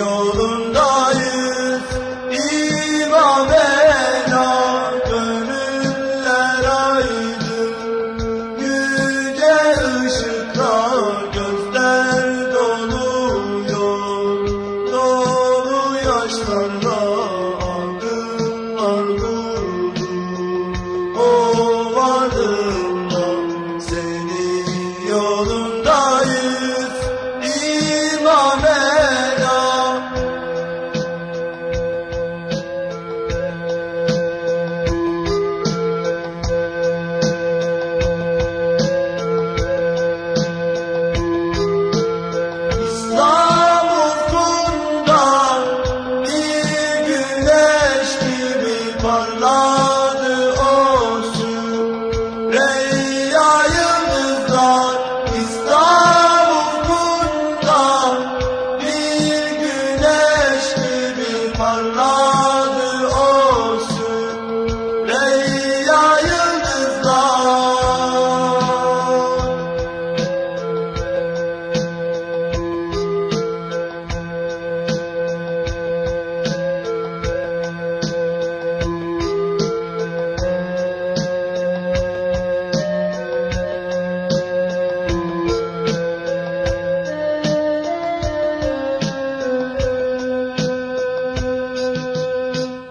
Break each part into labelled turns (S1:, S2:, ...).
S1: your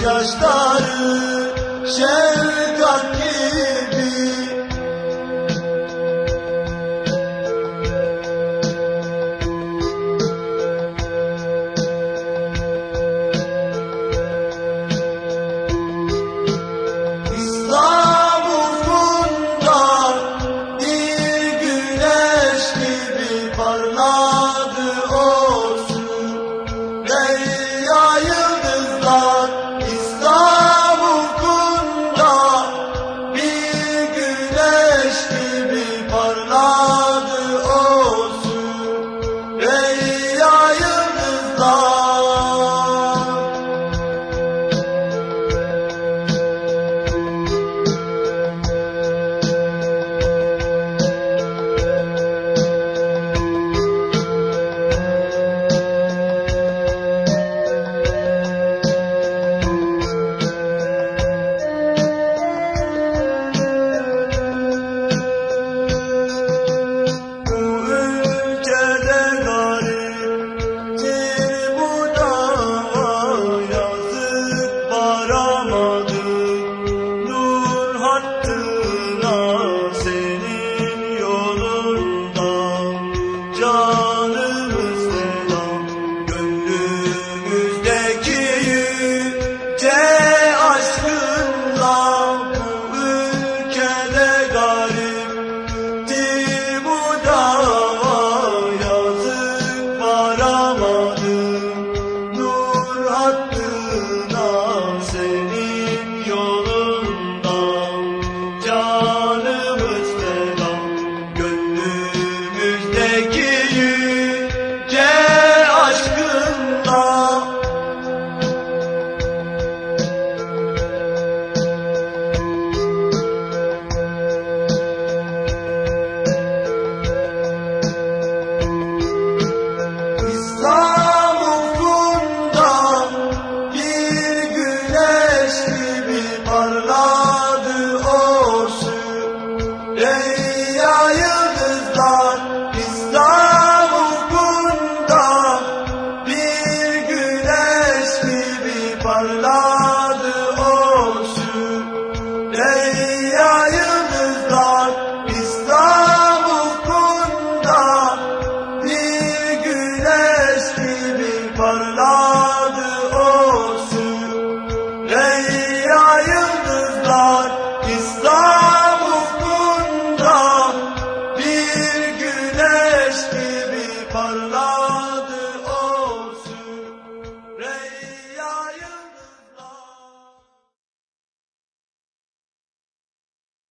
S1: gözyaşları şerri